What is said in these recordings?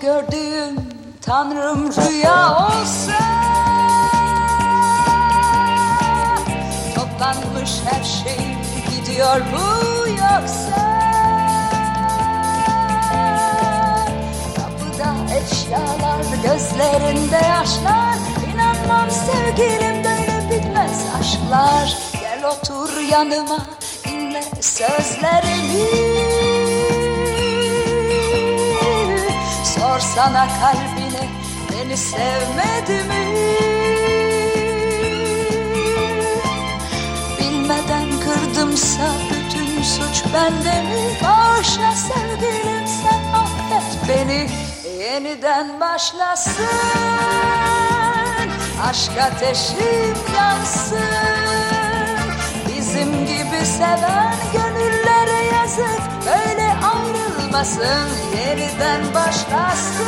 gördüğüm Tanrım rüya olsa. Toplanmış her şey gidiyor mu yoksa. Kapıda eşyalar gözlerinde yaşlar. İnanmam sevgilim böyle bitmez aşklar. Gel otur yanıma dinle sözlerimi Sorsana kalbine beni sevmedi mi? Bilmeden kırdımsa bütün suç bende mi? Bağışla sevgilim sen affet beni Yeniden başlasın Aşk ateşim yansın Bizim gibi seven gönüllere yazık ayrılmasın yeniden başlasın.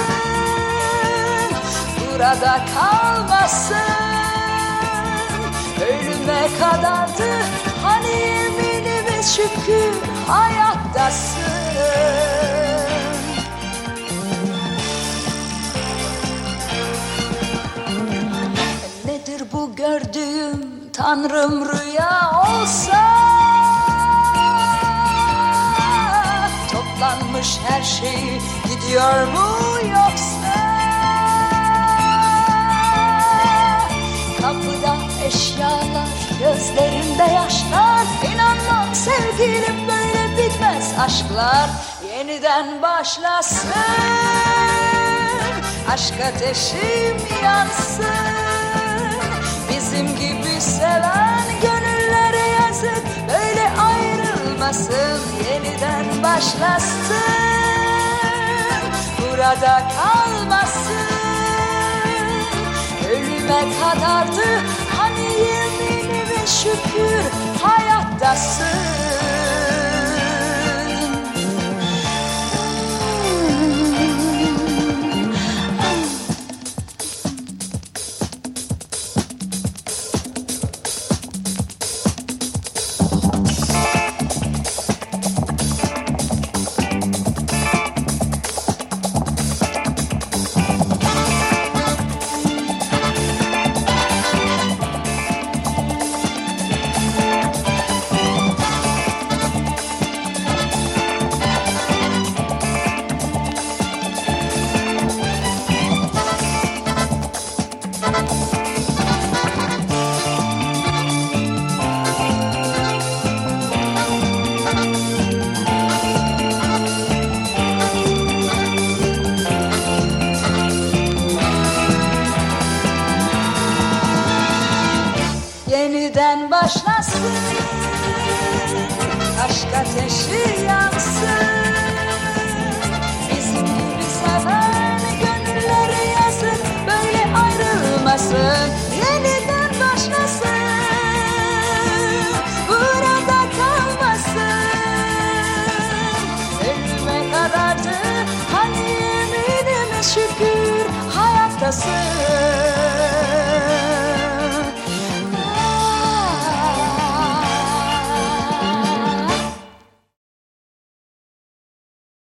Burada kalmasın. Ölüme kadardı hani yeminimiz şükür hayattasın. Nedir bu gördüğüm Tanrım rüya olsa Toplanmış her şey gidiyor mu yoksa? Kapıda eşyalar gözlerinde yaşlar İnanmam sevgilim böyle bitmez. Aşklar Yeniden başlasın Aşk ateşim yansın. Bizim gibi seven gönüllere yazık Böyle ayrılmasın yeniden başlasın. Burada kalmasın. Ölüme kadardı. Hani yeminime şükür hayattasın başlasın. Aşk ateşi yansın. Bizim gibi seven gönüllere yazık Böyle ayrılmasın. Yeniden başlasın. Burada kalmasın. Ölüme kadardı Hani yeminime şükür Hayattasın